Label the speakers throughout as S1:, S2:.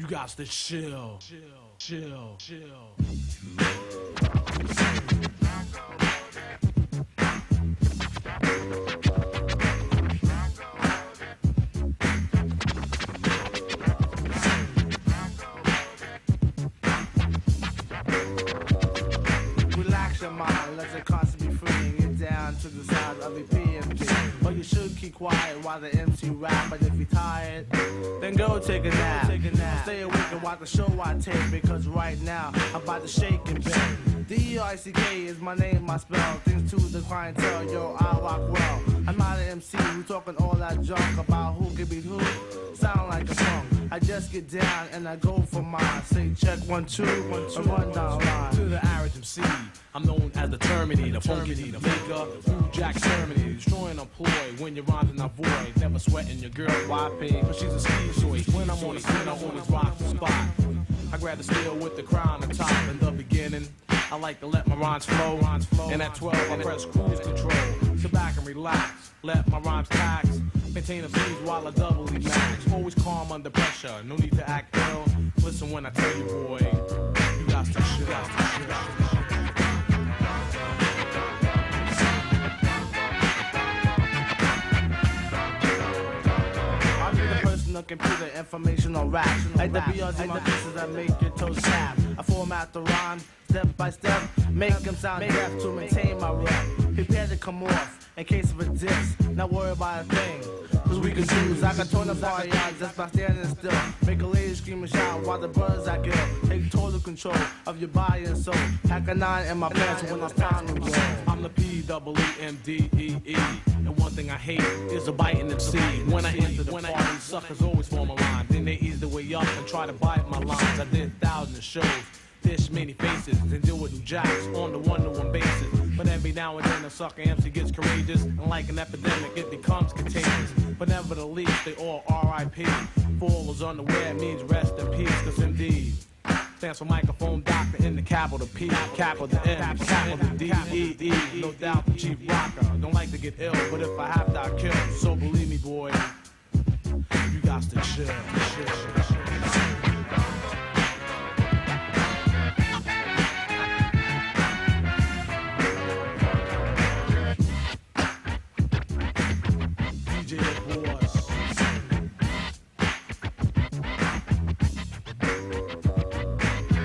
S1: You got to chill, chill, chill, chill.
S2: Relax your mind, let your conscience be free and down to the sound of the PMG. But you should keep quiet while the MC rap. And if you're tired, go take a nap. Take a nap. Stay awake and watch the show I tape because right now I'm about to shake and bake. E-R-I-C-K is my name, my spell. Things to the clientele, yo, I rock well. I'm not an MC who talking all that junk about who can beat who. Sound like a song. I just get down and I go for mine. Say check one, two, one, two, and run down line.
S1: To the average MC, I'm known as the Terminator, the funky the maker, New Jack Terminator, destroying a ploy when your rhymes are not void. Never sweating your girl, why pay? Cause she's a schizoid. When I'm on the scene, I always rock the spot. I grab the steel with the crown on top in the beginning. I like to let my rhymes flow. And at 12, I press cruise control. Sit back and relax, let my rhymes tax. Maintain a breeze while I doubly max. Always calm under pressure, no need to act ill. Listen when I tell you, boy, you got to shit. You got to shit.
S2: Computer information on rap. Like the BRZ, my pieces that make your toes tap. I format the rhyme step by step, make them sound deaf to maintain my rep. Prepare to come off in case of a diss. Not worry about a thing. Cause we can choose. I can turn the party on just by standing still. Make a lady scream and shout while the brothers I kill. Take total control of your body and soul. Pack a nine in my pants when to roll.
S1: I'm the P double E M D E E. And one thing I hate is a bite in the seed. When I enter the party, suckers always form a line. Then they ease the way up and try to bite my lines. I did thousands of shows, dish many faces, and deal with new jacks on the one-to-one basis. But every now and then a sucker MC gets courageous, and like an epidemic, it becomes contagious. But nevertheless, they all R.I.P. For all those unaware means rest in peace, cause indeed. Stands for microphone doctor in the capital P, capital M, capital D, E, E. No doubt the chief rocker. Don't like to get ill, but if I have to, I kill.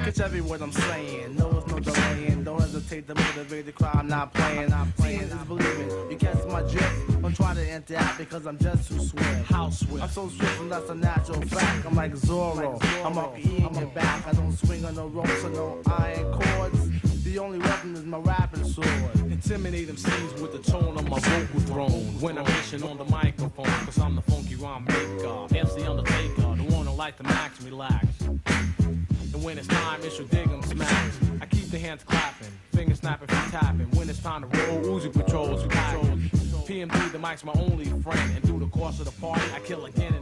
S2: Catch every word I'm saying. No, it's no delaying. Don't hesitate to motivate the crowd. I'm not playing. I'm Seeing is believing. You catch my drift. Don't try to interact because I'm just too swift.
S1: How swift?
S2: I'm so swift and that's a natural fact. I'm like Zorro. I'm up eating your back. I don't swing on no ropes or no iron cords. The only weapon is my rapping sword.
S1: Intimidate them scenes with the tone of my vocal throne. When I'm mission on the microphone, cause I'm the funky rhyme maker. MC Undertaker, the one who like to max relax. When it's time, it's your dig 'em smacks. I keep the hands clapping, fingers snapping, feet tapping. When it's time to roll, Uzi patrols, we patrol. PMD, the mic's my only friend. And through the course of the party, I kill again